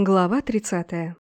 Глава 30.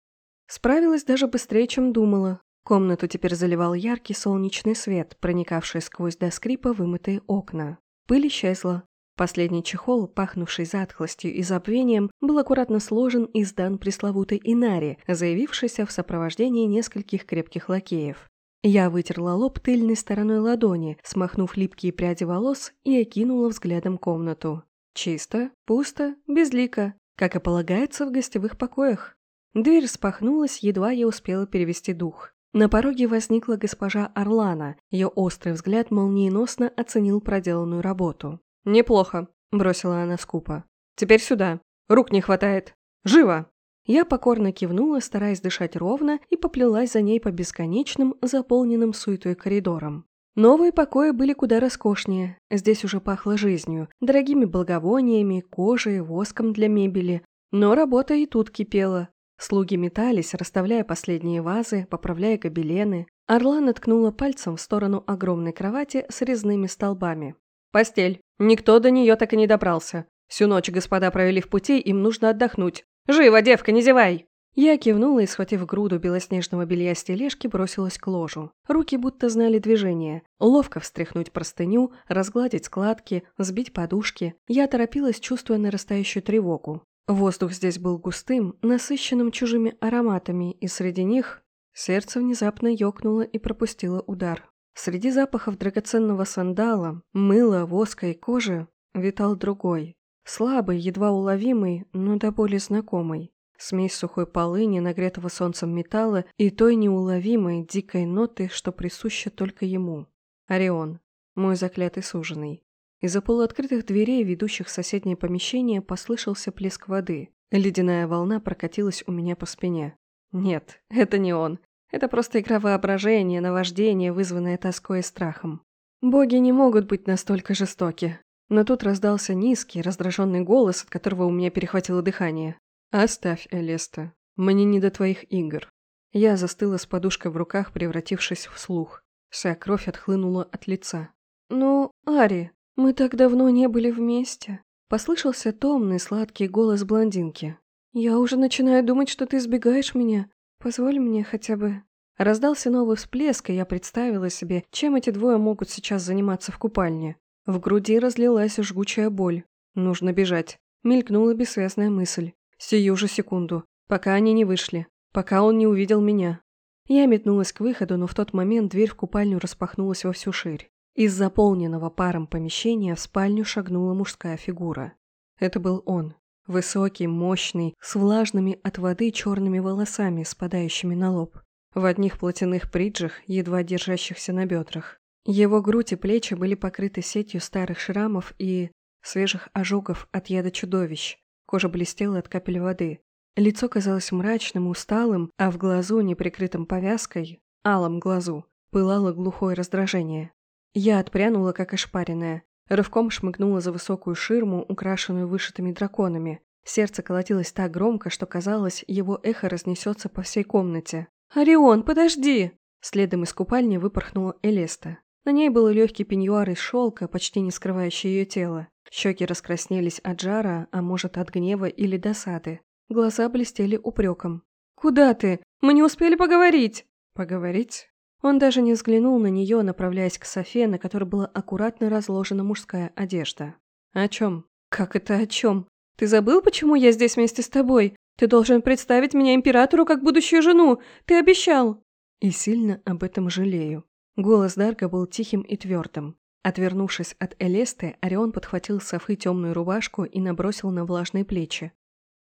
Справилась даже быстрее, чем думала. Комнату теперь заливал яркий солнечный свет, проникавший сквозь до скрипа вымытые окна. Пыль исчезла. Последний чехол, пахнувший затхлостью и забвением, был аккуратно сложен и сдан пресловутой Инаре, заявившейся в сопровождении нескольких крепких лакеев. Я вытерла лоб тыльной стороной ладони, смахнув липкие пряди волос и окинула взглядом комнату. Чисто, пусто, безлико, как и полагается в гостевых покоях. Дверь распахнулась, едва я успела перевести дух. На пороге возникла госпожа Орлана, ее острый взгляд молниеносно оценил проделанную работу. «Неплохо», – бросила она скупо. «Теперь сюда. Рук не хватает. Живо!» Я покорно кивнула, стараясь дышать ровно, и поплелась за ней по бесконечным, заполненным суетой коридорам. Новые покои были куда роскошнее. Здесь уже пахло жизнью, дорогими благовониями, кожей, воском для мебели. Но работа и тут кипела. Слуги метались, расставляя последние вазы, поправляя гобелены. Орла наткнула пальцем в сторону огромной кровати с резными столбами. «Постель. Никто до нее так и не добрался. Всю ночь господа провели в пути, им нужно отдохнуть. Живо, девка, не зевай!» Я кивнула и, схватив груду белоснежного белья с тележки, бросилась к ложу. Руки будто знали движение. Ловко встряхнуть простыню, разгладить складки, сбить подушки. Я торопилась, чувствуя нарастающую тревогу. Воздух здесь был густым, насыщенным чужими ароматами, и среди них сердце внезапно ёкнуло и пропустило удар. Среди запахов драгоценного сандала, мыла, воска и кожи витал другой. Слабый, едва уловимый, но до боли знакомый. Смесь сухой полыни, нагретого солнцем металла и той неуловимой, дикой ноты, что присуща только ему. Орион, мой заклятый суженый. Из-за полуоткрытых дверей, ведущих в соседнее помещение, послышался плеск воды. Ледяная волна прокатилась у меня по спине. Нет, это не он. Это просто игра воображения, наваждение, вызванное тоской и страхом. Боги не могут быть настолько жестоки. Но тут раздался низкий, раздраженный голос, от которого у меня перехватило дыхание. «Оставь, Элеста. Мне не до твоих игр». Я застыла с подушкой в руках, превратившись в слух. Вся кровь отхлынула от лица. «Ну, Ари, мы так давно не были вместе». Послышался томный, сладкий голос блондинки. «Я уже начинаю думать, что ты избегаешь меня. Позволь мне хотя бы...» Раздался новый всплеск, и я представила себе, чем эти двое могут сейчас заниматься в купальне. В груди разлилась жгучая боль. Нужно бежать. Мелькнула бессвязная мысль. Сию же секунду, пока они не вышли, пока он не увидел меня. Я метнулась к выходу, но в тот момент дверь в купальню распахнулась во всю ширь. Из заполненного паром помещения в спальню шагнула мужская фигура. Это был он. Высокий, мощный, с влажными от воды черными волосами, спадающими на лоб. В одних платяных бриджах, едва держащихся на бедрах. Его грудь и плечи были покрыты сетью старых шрамов и свежих ожогов от яда чудовищ, Кожа блестела от капель воды. Лицо казалось мрачным, усталым, а в глазу, неприкрытым повязкой, алом глазу, пылало глухое раздражение. Я отпрянула, как ошпаренная. Рывком шмыгнула за высокую ширму, украшенную вышитыми драконами. Сердце колотилось так громко, что казалось, его эхо разнесется по всей комнате. «Орион, подожди!» Следом из купальни выпорхнула Элеста. На ней был легкий пеньюар из шелка, почти не скрывающий ее тело. Щеки раскраснелись от жара, а может от гнева или досады. Глаза блестели упреком. «Куда ты? Мы не успели поговорить!» «Поговорить?» Он даже не взглянул на нее, направляясь к Софе, на которой была аккуратно разложена мужская одежда. «О чем?» «Как это о чем? Ты забыл, почему я здесь вместе с тобой? Ты должен представить меня императору как будущую жену. Ты обещал!» И сильно об этом жалею. Голос Дарка был тихим и твердым. Отвернувшись от Элесты, Орион подхватил с Софы темную рубашку и набросил на влажные плечи.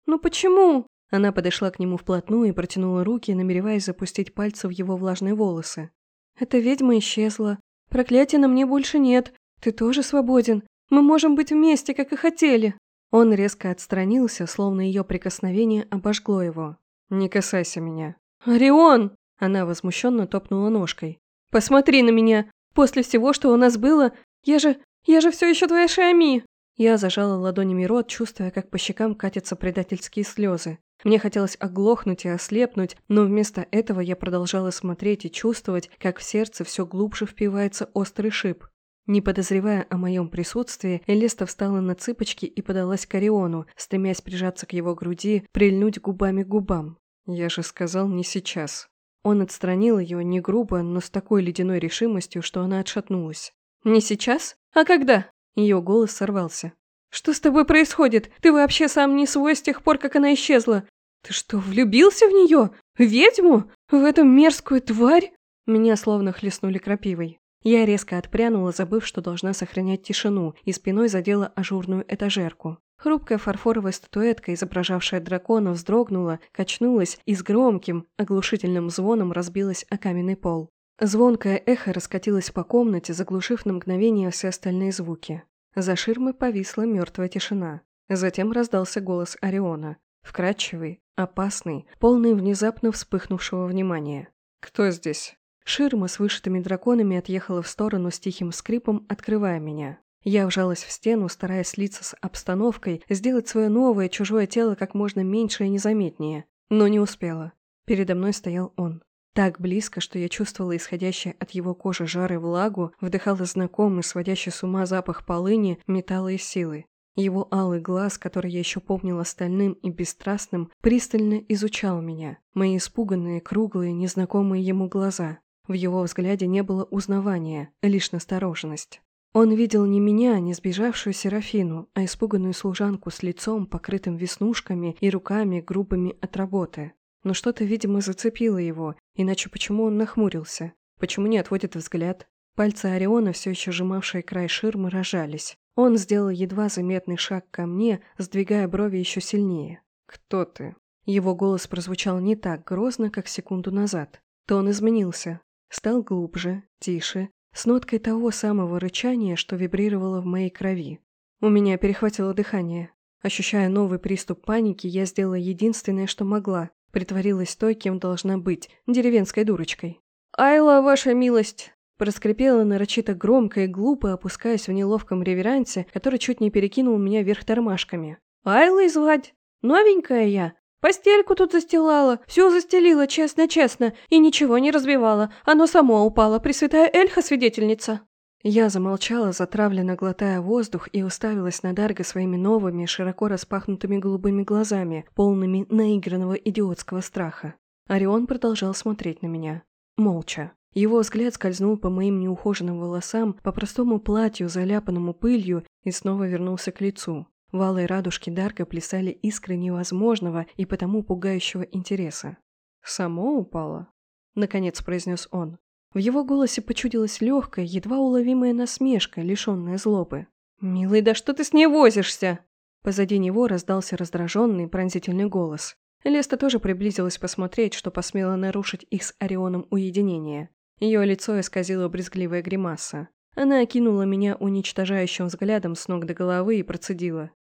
«Ну почему?» Она подошла к нему вплотную и протянула руки, намереваясь запустить пальцы в его влажные волосы. «Эта ведьма исчезла. Проклятия на мне больше нет. Ты тоже свободен. Мы можем быть вместе, как и хотели». Он резко отстранился, словно ее прикосновение обожгло его. «Не касайся меня». «Орион!» Она возмущенно топнула ножкой. «Посмотри на меня! После всего, что у нас было, я же... я же все еще твоя Шами!» Я зажала ладонями рот, чувствуя, как по щекам катятся предательские слезы. Мне хотелось оглохнуть и ослепнуть, но вместо этого я продолжала смотреть и чувствовать, как в сердце все глубже впивается острый шип. Не подозревая о моем присутствии, Элеста встала на цыпочки и подалась к Ориону, стремясь прижаться к его груди, прильнуть губами к губам. «Я же сказал не сейчас». Он отстранил ее не грубо, но с такой ледяной решимостью, что она отшатнулась. «Не сейчас? А когда?» Ее голос сорвался. «Что с тобой происходит? Ты вообще сам не свой с тех пор, как она исчезла. Ты что, влюбился в нее? Ведьму? В эту мерзкую тварь?» Меня словно хлестнули крапивой. Я резко отпрянула, забыв, что должна сохранять тишину, и спиной задела ажурную этажерку. Хрупкая фарфоровая статуэтка, изображавшая дракона, вздрогнула, качнулась и с громким, оглушительным звоном разбилась о каменный пол. Звонкое эхо раскатилось по комнате, заглушив на мгновение все остальные звуки. За ширмой повисла мертвая тишина. Затем раздался голос Ориона. Вкрадчивый, опасный, полный внезапно вспыхнувшего внимания. «Кто здесь?» Ширма с вышитыми драконами отъехала в сторону с тихим скрипом, открывая меня. Я вжалась в стену, стараясь слиться с обстановкой, сделать свое новое чужое тело как можно меньше и незаметнее. Но не успела. Передо мной стоял он. Так близко, что я чувствовала исходящее от его кожи жар и влагу, вдыхала знакомый, сводящий с ума запах полыни, металла и силы. Его алый глаз, который я еще помнила стальным и бесстрастным, пристально изучал меня. Мои испуганные, круглые, незнакомые ему глаза. В его взгляде не было узнавания, лишь настороженность. Он видел не меня, не сбежавшую Серафину, а испуганную служанку с лицом, покрытым веснушками и руками, грубыми от работы. Но что-то, видимо, зацепило его, иначе почему он нахмурился? Почему не отводит взгляд? Пальцы Ориона, все еще сжимавшие край ширмы, рожались. Он сделал едва заметный шаг ко мне, сдвигая брови еще сильнее. «Кто ты?» Его голос прозвучал не так грозно, как секунду назад. Тон изменился, стал глубже, тише, с ноткой того самого рычания, что вибрировало в моей крови. У меня перехватило дыхание. Ощущая новый приступ паники, я сделала единственное, что могла. Притворилась той, кем должна быть, деревенской дурочкой. «Айла, ваша милость!» Проскрипела нарочито громко и глупо, опускаясь в неловком реверансе, который чуть не перекинул меня вверх тормашками. «Айла звать? Новенькая я. Постельку тут застилала, все застелила честно-честно и ничего не разбивала. Оно само упало, Пресвятая Эльха-свидетельница». Я замолчала, затравленно глотая воздух, и уставилась на Дарга своими новыми, широко распахнутыми голубыми глазами, полными наигранного идиотского страха. Орион продолжал смотреть на меня. Молча. Его взгляд скользнул по моим неухоженным волосам, по простому платью, заляпанному пылью, и снова вернулся к лицу. В алой радужке Дарка плясали искры невозможного и потому пугающего интереса. «Само упало?» — наконец произнес он. В его голосе почудилась легкая, едва уловимая насмешка, лишенная злобы. «Милый, да что ты с ней возишься?» Позади него раздался раздраженный, пронзительный голос. Леста тоже приблизилась посмотреть, что посмела нарушить их с Орионом уединение. Ее лицо исказило брезгливая гримаса. Она окинула меня уничтожающим взглядом с ног до головы и процедила.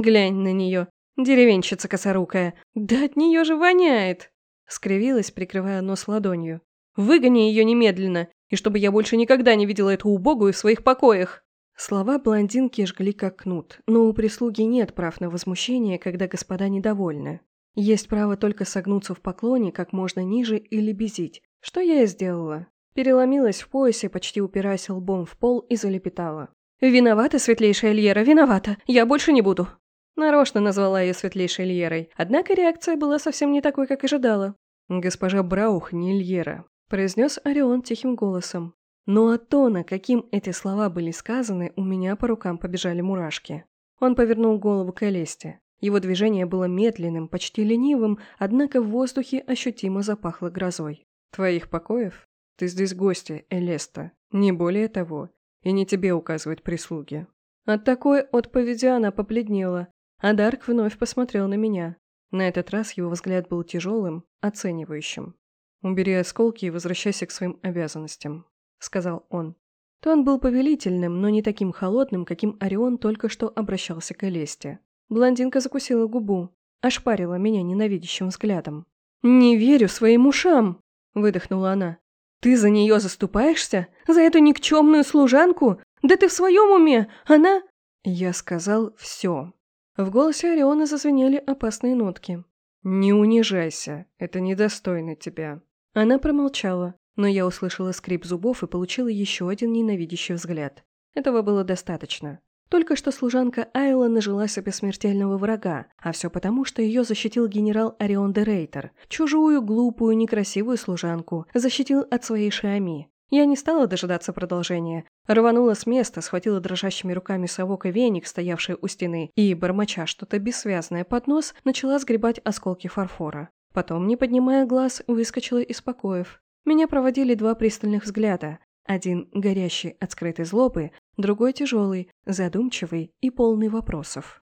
Глянь на нее, деревенщица косорукая. Да от нее же воняет!» Скривилась, прикрывая нос ладонью. «Выгони ее немедленно, и чтобы я больше никогда не видела эту убогую в своих покоях!» Слова блондинки жгли как кнут, но у прислуги нет прав на возмущение, когда господа недовольны. Есть право только согнуться в поклоне как можно ниже или безить, что я и сделала. Переломилась в поясе, почти упираясь лбом в пол и залепетала. «Виновата, светлейшая Льера, виновата. Я больше не буду». Нарочно назвала ее светлейшей Льерой, однако реакция была совсем не такой, как ожидала. «Госпожа Браух не Льера», – произнес Орион тихим голосом. Но от тона, каким эти слова были сказаны, у меня по рукам побежали мурашки. Он повернул голову к Элесте. Его движение было медленным, почти ленивым, однако в воздухе ощутимо запахло грозой. «Твоих покоев? Ты здесь гостья, Элеста. Не более того. И не тебе указывать прислуги». От такой отповеди она побледнела, а Дарк вновь посмотрел на меня. На этот раз его взгляд был тяжелым, оценивающим. «Убери осколки и возвращайся к своим обязанностям», — сказал он. Тон был повелительным, но не таким холодным, каким Орион только что обращался к Элесте. Блондинка закусила губу, ошпарила меня ненавидящим взглядом. «Не верю своим ушам!» – выдохнула она. «Ты за нее заступаешься? За эту никчемную служанку? Да ты в своем уме? Она...» Я сказал «все». В голосе Ориона зазвенели опасные нотки. «Не унижайся, это недостойно тебя». Она промолчала, но я услышала скрип зубов и получила еще один ненавидящий взгляд. Этого было достаточно. Только что служанка Айла нажила себе смертельного врага, а все потому, что ее защитил генерал Орион де Рейтер. Чужую, глупую, некрасивую служанку защитил от своей Шиами. Я не стала дожидаться продолжения. Рванула с места, схватила дрожащими руками совок и веник, стоявший у стены, и, бормоча что-то бессвязное под нос, начала сгребать осколки фарфора. Потом, не поднимая глаз, выскочила из покоев. Меня проводили два пристальных взгляда. Один горящий от скрытой злобы, другой тяжелый, задумчивый и полный вопросов.